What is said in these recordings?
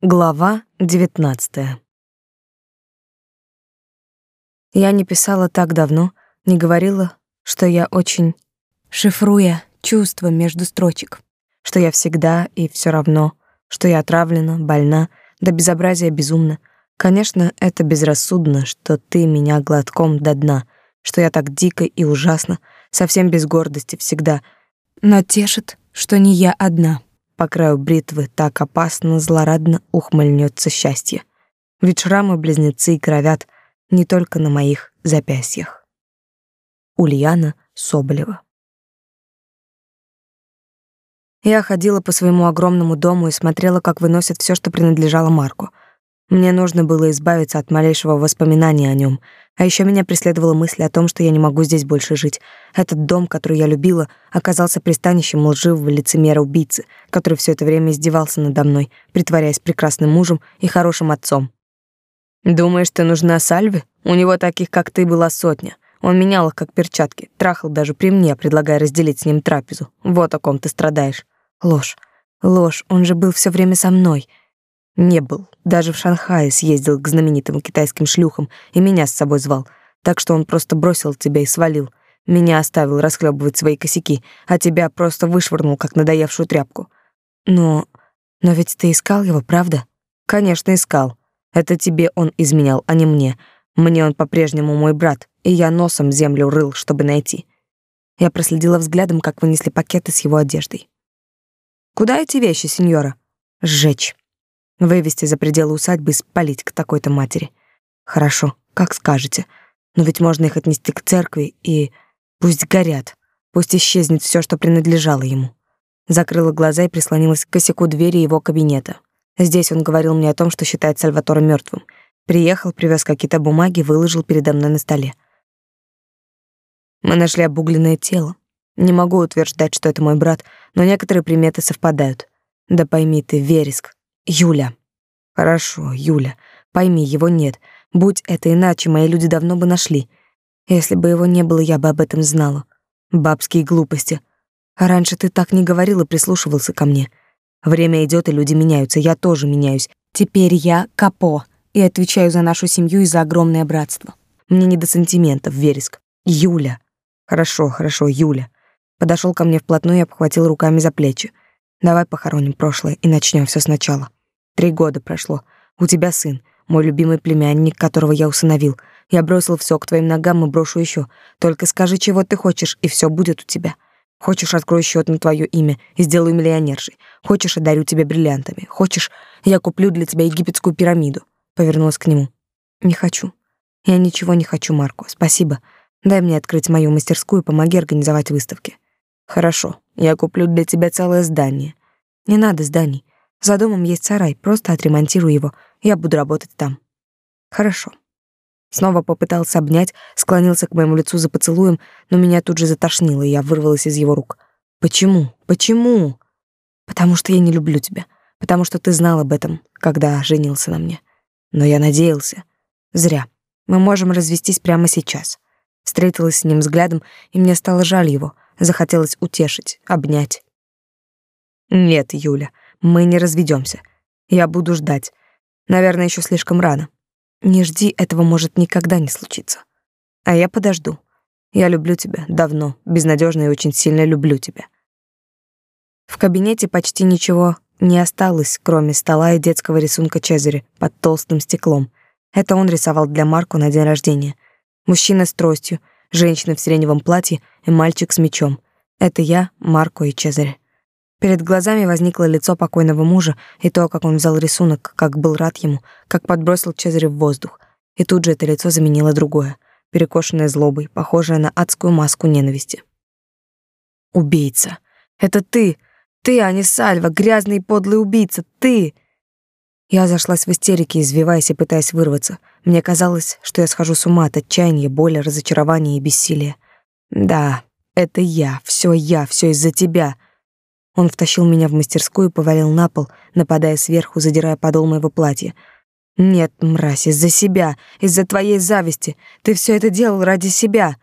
Глава 19. Я не писала так давно, не говорила, что я очень шифруя чувства между строчек, что я всегда и все равно, что я отравлена, больна, до безобразия безумна. Конечно, это безрассудно, что ты меня глотком до дна, что я так дико и ужасно, совсем без гордости всегда. Но тешит, что не я одна. По краю бритвы так опасно, злорадно ухмыльнется счастье. Ведь шрамы-близнецы и кровят не только на моих запястьях. Ульяна Соболева Я ходила по своему огромному дому и смотрела, как выносят все, что принадлежало Марку — мне нужно было избавиться от малейшего воспоминания о нем. А еще меня преследовала мысль о том, что я не могу здесь больше жить. Этот дом, который я любила, оказался пристанищем лживого лицемера-убийцы, который все это время издевался надо мной, притворяясь прекрасным мужем и хорошим отцом. «Думаешь, ты нужна Сальве? У него таких, как ты, была сотня. Он менял их, как перчатки, трахал даже при мне, предлагая разделить с ним трапезу. Вот о ком ты страдаешь. Ложь. Ложь, он же был все время со мной. Не был. Даже в Шанхае съездил к знаменитым китайским шлюхам и меня с собой звал. Так что он просто бросил тебя и свалил. Меня оставил расхлебывать свои косяки, а тебя просто вышвырнул, как надоевшую тряпку. Но... но ведь ты искал его, правда? Конечно, искал. Это тебе он изменял, а не мне. Мне он по-прежнему мой брат, и я носом землю рыл, чтобы найти. Я проследила взглядом, как вынесли пакеты с его одеждой. «Куда эти вещи, сеньора?» «Сжечь». Вывести за пределы усадьбы и спалить к такой-то матери. Хорошо, как скажете. Но ведь можно их отнести к церкви и... Пусть горят. Пусть исчезнет все, что принадлежало ему. Закрыла глаза и прислонилась к косяку двери его кабинета. Здесь он говорил мне о том, что считает Сальватора мертвым. Приехал, привез какие-то бумаги, выложил передо мной на столе. Мы нашли обугленное тело. Не могу утверждать, что это мой брат, но некоторые приметы совпадают. Да пойми ты, Вереск, Юля. Хорошо, Юля. Пойми, его нет. Будь это иначе, мои люди давно бы нашли. Если бы его не было, я бы об этом знала. Бабские глупости. Раньше ты так не говорил и прислушивался ко мне. Время идет, и люди меняются. Я тоже меняюсь. Теперь я капо и отвечаю за нашу семью и за огромное братство. Мне не до сантиментов, Вереск. Юля. Хорошо, хорошо, Юля. Подошел ко мне вплотную и обхватил руками за плечи. Давай похороним прошлое и начнем все сначала. Три года прошло. У тебя сын, мой любимый племянник, которого я усыновил. Я бросил все к твоим ногам и брошу еще. Только скажи, чего ты хочешь, и все будет у тебя. Хочешь, открою счет на твое имя и сделаю миллионершей. Хочешь, одарю тебя бриллиантами. Хочешь, я куплю для тебя египетскую пирамиду. Повернулась к нему. Не хочу. Я ничего не хочу, Марко. Спасибо. Дай мне открыть мою мастерскую и помоги организовать выставки. Хорошо. Я куплю для тебя целое здание. Не надо зданий. За домом есть сарай, просто отремонтирую его. Я буду работать там. Хорошо. Снова попытался обнять, склонился к моему лицу за поцелуем, но меня тут же затошнило, и я вырвалась из его рук. Почему? Почему? Потому что я не люблю тебя. Потому что ты знал об этом, когда женился на мне. Но я надеялся. Зря. Мы можем развестись прямо сейчас. Встретилась с ним взглядом, и мне стало жаль его. Захотелось утешить, обнять. Нет, Юля, мы не разведемся. Я буду ждать. Наверное, еще слишком рано. Не жди, этого может никогда не случиться. А я подожду. Я люблю тебя давно, безнадежно и очень сильно люблю тебя. В кабинете почти ничего не осталось, кроме стола и детского рисунка Чезаре под толстым стеклом. Это он рисовал для Марку на день рождения. Мужчина с тростью, женщина в сиреневом платье и мальчик с мечом. Это я, Марко и Чезаре. Перед глазами возникло лицо покойного мужа и то, как он взял рисунок, как был рад ему, как подбросил Чезаря в воздух. И тут же это лицо заменило другое, перекошенное злобой, похожее на адскую маску ненависти. «Убийца! Это ты! Ты, а не Сальва, грязный и подлый убийца! Ты!» Я зашлась в истерике, извиваясь и пытаясь вырваться. Мне казалось, что я схожу с ума от отчаяния, боли, разочарования и бессилия. «Да, это я, все я, все из-за тебя!» Он втащил меня в мастерскую и повалил на пол, нападая сверху, задирая подол моего платья. «Нет, мразь, из-за себя, из-за твоей зависти. Ты все это делал ради себя!»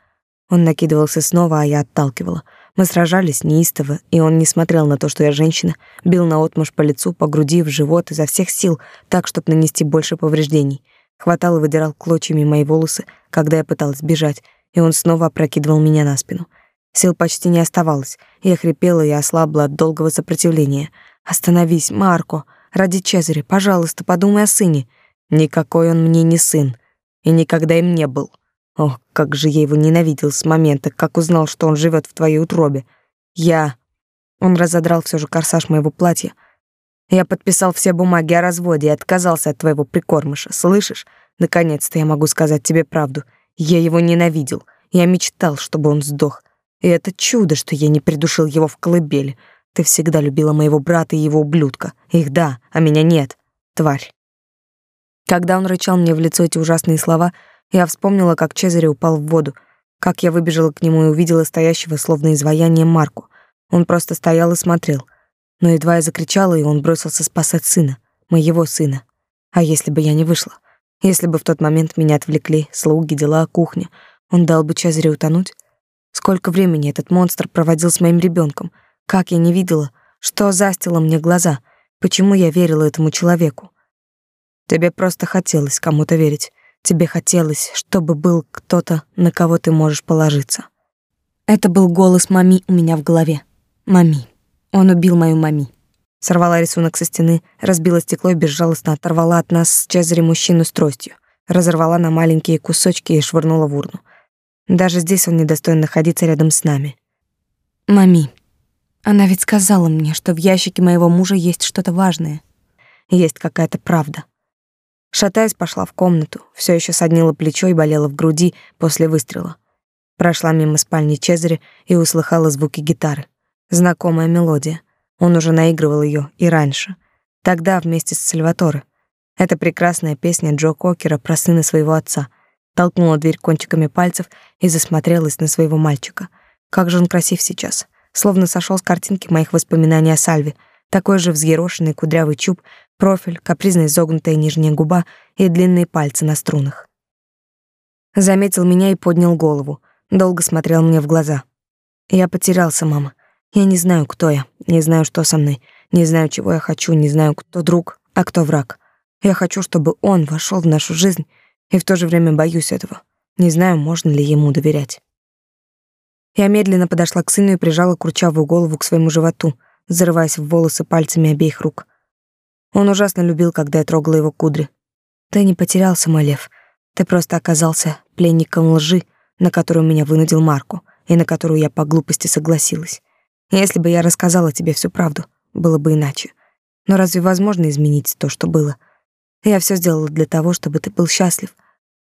Он накидывался снова, а я отталкивала. Мы сражались неистово, и он не смотрел на то, что я женщина, бил наотмашь по лицу, по груди, в живот изо всех сил, так, чтобы нанести больше повреждений. Хватал и выдирал клочьями мои волосы, когда я пыталась бежать, и он снова опрокидывал меня на спину. Сил почти не оставалось. Я хрипела и ослабла от долгого сопротивления. «Остановись, Марко! Ради Чезаря, пожалуйста, подумай о сыне!» Никакой он мне не сын, и никогда им не был. Ох, как же я его ненавидел с момента, как узнал, что он живет в твоей утробе. Я... Он разодрал все же корсаж моего платья. Я подписал все бумаги о разводе и отказался от твоего прикормыша. Слышишь? Наконец-то я могу сказать тебе правду. Я его ненавидел. Я мечтал, чтобы он сдох. И это чудо, что я не придушил его в колыбели. Ты всегда любила моего брата и его ублюдка. Их да, а меня нет. Тварь. Когда он рычал мне в лицо эти ужасные слова, я вспомнила, как Чезаре упал в воду, как я выбежала к нему и увидела стоящего, словно изваяние Марку. Он просто стоял и смотрел. Но едва я закричала, и он бросился спасать сына, моего сына. А если бы я не вышла? Если бы в тот момент меня отвлекли слуги, дела, кухня, он дал бы Чезаре утонуть? Сколько времени этот монстр проводил с моим ребенком? Как я не видела? Что застило мне глаза? Почему я верила этому человеку? Тебе просто хотелось кому-то верить. Тебе хотелось, чтобы был кто-то, на кого ты можешь положиться. Это был голос мами у меня в голове. Мами. Он убил мою мами. Сорвала рисунок со стены, разбила стекло и безжалостно оторвала от нас с Чезаре мужчину с тростью. Разорвала на маленькие кусочки и швырнула в урну. Даже здесь он недостоин находиться рядом с нами. Мами. Она ведь сказала мне, что в ящике моего мужа есть что-то важное. Есть какая-то правда. Шатаясь, пошла в комнату. Все еще соднило плечо и болело в груди после выстрела. Прошла мимо спальни Чезаря и услыхала звуки гитары. Знакомая мелодия. Он уже наигрывал ее и раньше. Тогда вместе с Сальваторе. Это прекрасная песня Джо Кокера про сына своего отца. Толкнула дверь кончиками пальцев и засмотрелась на своего мальчика. Как же он красив сейчас. Словно сошел с картинки моих воспоминаний о Сальве. Такой же взъерошенный кудрявый чуб, профиль, капризно изогнутая нижняя губа и длинные пальцы на струнах. Заметил меня и поднял голову, долго смотрел мне в глаза. Я потерялся, мама. Я не знаю, кто я, не знаю, что со мной, не знаю, чего я хочу, не знаю, кто друг, а кто враг. Я хочу, чтобы он вошел в нашу жизнь, и в то же время боюсь этого. Не знаю, можно ли ему доверять. Я медленно подошла к сыну и прижала курчавую голову к своему животу, зарываясь в волосы пальцами обеих рук. Он ужасно любил, когда я трогала его кудри. Ты не потерялся, мой лев. Ты просто оказался пленником лжи, на которую меня вынудил Марку, и на которую я по глупости согласилась. Если бы я рассказала тебе всю правду, было бы иначе. Но разве возможно изменить то, что было? Я все сделала для того, чтобы ты был счастлив.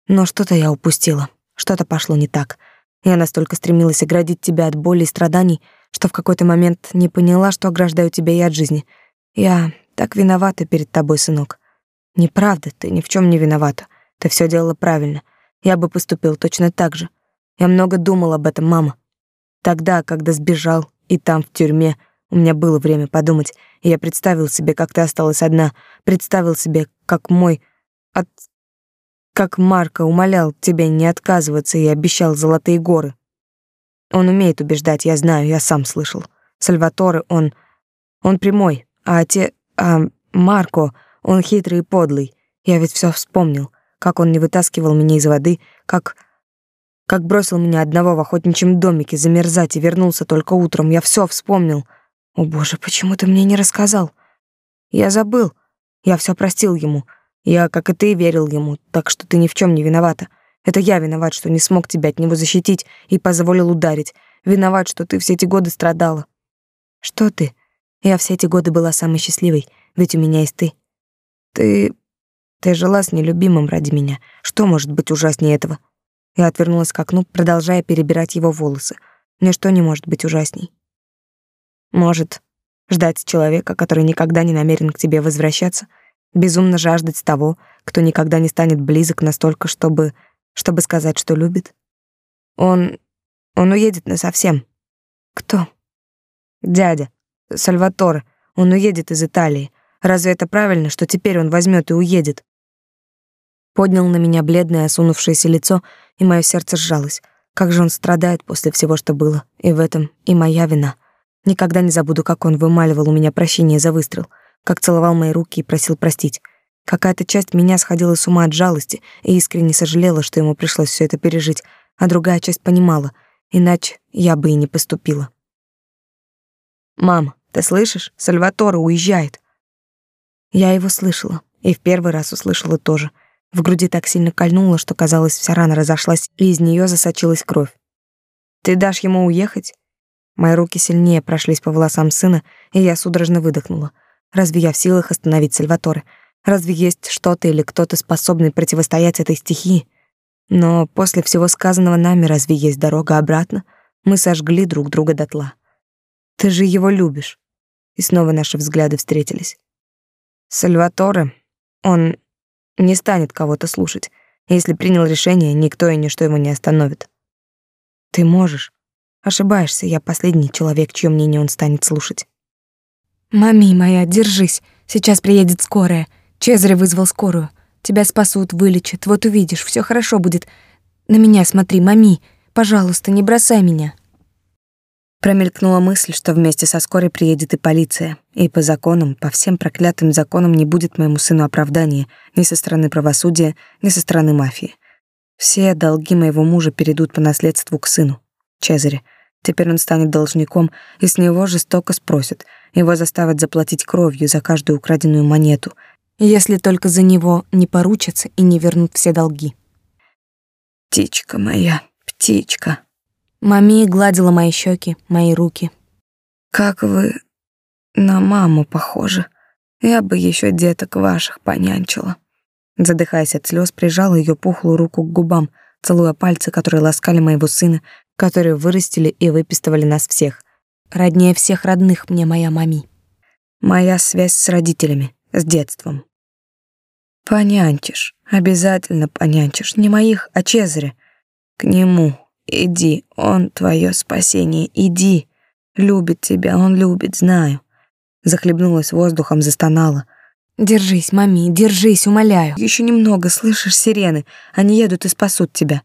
Но что-то я упустила, что-то пошло не так. Я настолько стремилась оградить тебя от боли и страданий, что в какой-то момент не поняла, что ограждаю тебя и от жизни. Я так виновата перед тобой, сынок. Неправда, ты ни в чем не виновата. Ты все делала правильно. Я бы поступил точно так же. Я много думал об этом, мама. Тогда, когда сбежал, и там, в тюрьме, у меня было время подумать, и я представил себе, как ты осталась одна, представил себе, как мой от как Марко умолял тебя не отказываться и обещал золотые горы. Он умеет убеждать, я знаю, я сам слышал. Сальваторе, он он прямой, а те а Марко, он хитрый и подлый. Я ведь все вспомнил, как он не вытаскивал меня из воды, как как бросил меня одного в охотничьем домике замерзать и вернулся только утром. Я все вспомнил. О, боже, почему ты мне не рассказал? Я забыл. Я все простил ему. Я, как и ты, верил ему, так что ты ни в чем не виновата. Это я виноват, что не смог тебя от него защитить и позволил ударить. Виноват, что ты все эти годы страдала. Что ты? Я все эти годы была самой счастливой, ведь у меня есть ты. Ты... ты жила с нелюбимым ради меня. Что может быть ужаснее этого? Я отвернулась к окну, продолжая перебирать его волосы. Ничто не может быть ужасней. Может, ждать человека, который никогда не намерен к тебе возвращаться, безумно жаждать того, кто никогда не станет близок настолько, чтобы... чтобы сказать, что любит? Он... он уедет насовсем. Кто? Дядя. Сальваторе. Он уедет из Италии. Разве это правильно, что теперь он возьмет и уедет? Поднял на меня бледное осунувшееся лицо, и мое сердце сжалось. Как же он страдает после всего, что было, и в этом и моя вина. Никогда не забуду, как он вымаливал у меня прощение за выстрел, как целовал мои руки и просил простить. Какая-то часть меня сходила с ума от жалости и искренне сожалела, что ему пришлось все это пережить, а другая часть понимала, иначе я бы и не поступила. «Мам, ты слышишь? Сальваторе уезжает!» Я его слышала, и в первый раз услышала тоже. В груди так сильно кольнуло, что, казалось, вся рана разошлась, и из нее засочилась кровь. «Ты дашь ему уехать?» Мои руки сильнее прошлись по волосам сына, и я судорожно выдохнула. Разве я в силах остановить Сальваторе? Разве есть что-то или кто-то способный противостоять этой стихии? Но после всего сказанного нами разве есть дорога обратно? Мы сожгли друг друга дотла. Ты же его любишь. И снова наши взгляды встретились. Сальваторе, он не станет кого-то слушать. Если принял решение, никто и ничто его не остановит. Ты можешь. Ошибаешься, я последний человек, чье мнение он станет слушать. Мами моя, держись. Сейчас приедет скорая. Чезарь вызвал скорую. Тебя спасут, вылечат. Вот увидишь, все хорошо будет. На меня смотри, мами. Пожалуйста, не бросай меня. Промелькнула мысль, что вместе со скорой приедет и полиция, и по законам, по всем проклятым законам не будет моему сыну оправдания ни со стороны правосудия, ни со стороны мафии. Все долги моего мужа перейдут по наследству к сыну, Чезаре. Теперь он станет должником, и с него жестоко спросят. Его заставят заплатить кровью за каждую украденную монету, если только за него не поручатся и не вернут все долги. «Птичка моя, птичка», Мами гладила мои щеки, мои руки. Как вы на маму похожи. Я бы еще деток ваших понянчила. Задыхаясь от слез, прижала ее пухлую руку к губам, целуя пальцы, которые ласкали моего сына, которые вырастили и выпистывали нас всех. Роднее всех родных мне моя мами. Моя связь с родителями, с детством. Понянчишь, обязательно понянчишь, не моих, а Чезаря. К нему, Иди, он твое спасение, иди. Любит тебя, он любит, знаю. Захлебнулась воздухом, застонала. Держись, мами, держись, умоляю. Еще немного, слышишь сирены? Они едут и спасут тебя.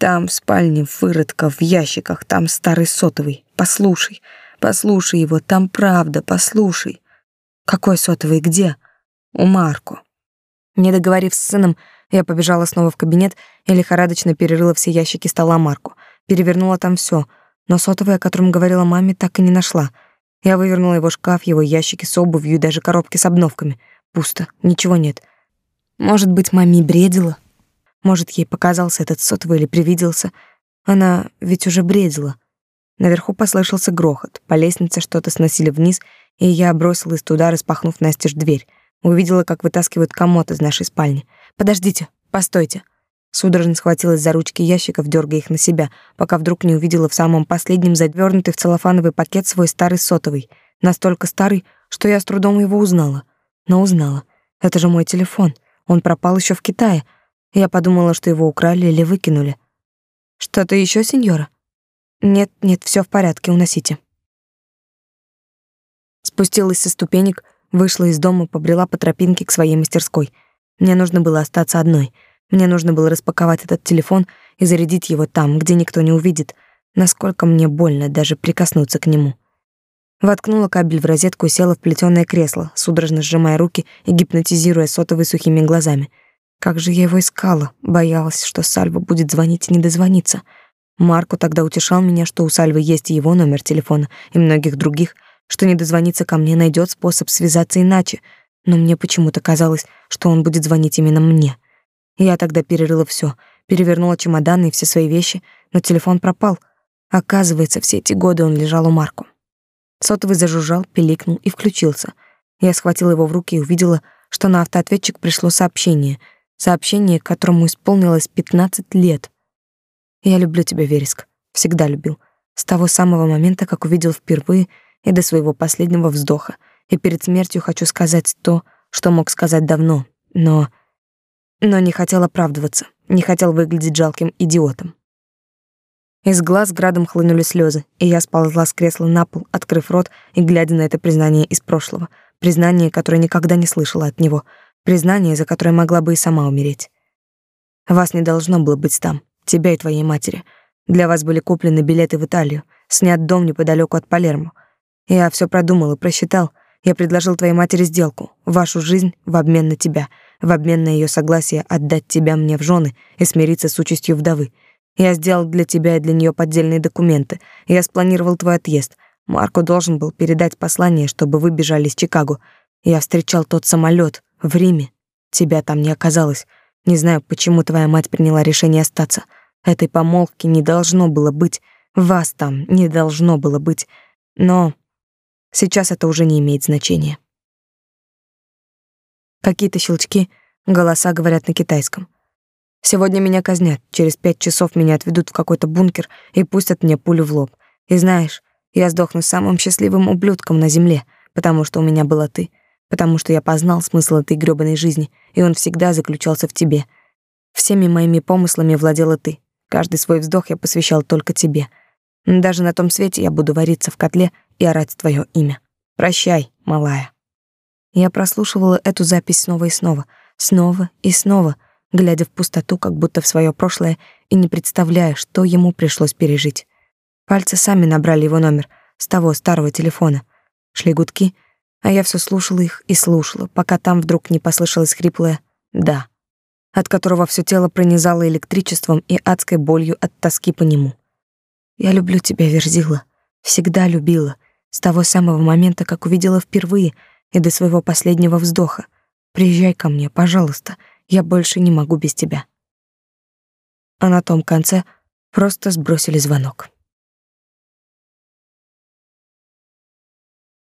Там в спальне выродка в ящиках, там старый сотовый. Послушай, послушай его, там правда, послушай. Какой сотовый, где? У Марку. Не договорив с сыном, я побежала снова в кабинет и лихорадочно перерыла все ящики стола Марку. Перевернула там все, но сотовый, о котором говорила маме, так и не нашла. Я вывернула его шкаф, его ящики с обувью и даже коробки с обновками. Пусто, ничего нет. Может быть, маме бредила? Может, ей показался этот сотовый или привиделся? Она ведь уже бредила. Наверху послышался грохот. По лестнице что-то сносили вниз, и я бросилась туда, распахнув настежь дверь. Увидела, как вытаскивают комод из нашей спальни. Подождите, постойте. Судорожно схватилась за ручки ящиков, дергая их на себя, пока вдруг не увидела в самом последнем завернутый в целлофановый пакет свой старый сотовый. Настолько старый, что я с трудом его узнала. Но узнала. Это же мой телефон. Он пропал еще в Китае. Я подумала, что его украли или выкинули. Что-то еще, сеньора? Нет, нет, все в порядке, уносите. Спустилась со ступенек, вышла из дома, побрела по тропинке к своей мастерской — мне нужно было остаться одной. Мне нужно было распаковать этот телефон и зарядить его там, где никто не увидит, насколько мне больно даже прикоснуться к нему. Воткнула кабель в розетку и села в плетёное кресло, судорожно сжимая руки и гипнотизируя сотовый сухими глазами. Как же я его искала, боялась, что Сальва будет звонить и не дозвониться. Марко тогда утешал меня, что у Сальвы есть его номер телефона и многих других, что не дозвониться ко мне найдет способ связаться иначе — но мне почему-то казалось, что он будет звонить именно мне. Я тогда перерыла все, перевернула чемоданы и все свои вещи, но телефон пропал. Оказывается, все эти годы он лежал у Марку. Сотовый зажужжал, пиликнул и включился. Я схватила его в руки и увидела, что на автоответчик пришло сообщение. Сообщение, которому исполнилось 15 лет. Я люблю тебя, Вереск. Всегда любил. С того самого момента, как увидел впервые и до своего последнего вздоха — и перед смертью хочу сказать то, что мог сказать давно, но... Но не хотел оправдываться, не хотел выглядеть жалким идиотом. Из глаз градом хлынули слезы, и я сползла с кресла на пол, открыв рот и глядя на это признание из прошлого, признание, которое никогда не слышала от него, признание, за которое могла бы и сама умереть. Вас не должно было быть там, тебя и твоей матери. Для вас были куплены билеты в Италию, снят дом неподалеку от Палермо. Я все продумал и просчитал. Я предложил твоей матери сделку, вашу жизнь в обмен на тебя, в обмен на ее согласие отдать тебя мне в жены и смириться с участью вдовы. Я сделал для тебя и для нее поддельные документы. Я спланировал твой отъезд. Марко должен был передать послание, чтобы вы бежали из Чикаго. Я встречал тот самолет в Риме. Тебя там не оказалось. Не знаю, почему твоя мать приняла решение остаться. Этой помолвки не должно было быть. Вас там не должно было быть. Но сейчас это уже не имеет значения. Какие-то щелчки, голоса говорят на китайском. Сегодня меня казнят, через пять часов меня отведут в какой-то бункер и пустят мне пулю в лоб. И знаешь, я сдохну самым счастливым ублюдком на земле, потому что у меня была ты, потому что я познал смысл этой грёбаной жизни, и он всегда заключался в тебе. Всеми моими помыслами владела ты. Каждый свой вздох я посвящал только тебе. Даже на том свете я буду вариться в котле и орать твое имя. Прощай, малая. Я прослушивала эту запись снова и снова, снова и снова, глядя в пустоту, как будто в свое прошлое, и не представляя, что ему пришлось пережить. Пальцы сами набрали его номер с того старого телефона. Шли гудки — а я все слушала их и слушала, пока там вдруг не послышалось хриплое «да», от которого все тело пронизало электричеством и адской болью от тоски по нему. «Я люблю тебя, Верзила, всегда любила, с того самого момента, как увидела впервые и до своего последнего вздоха. Приезжай ко мне, пожалуйста, я больше не могу без тебя». А на том конце просто сбросили звонок.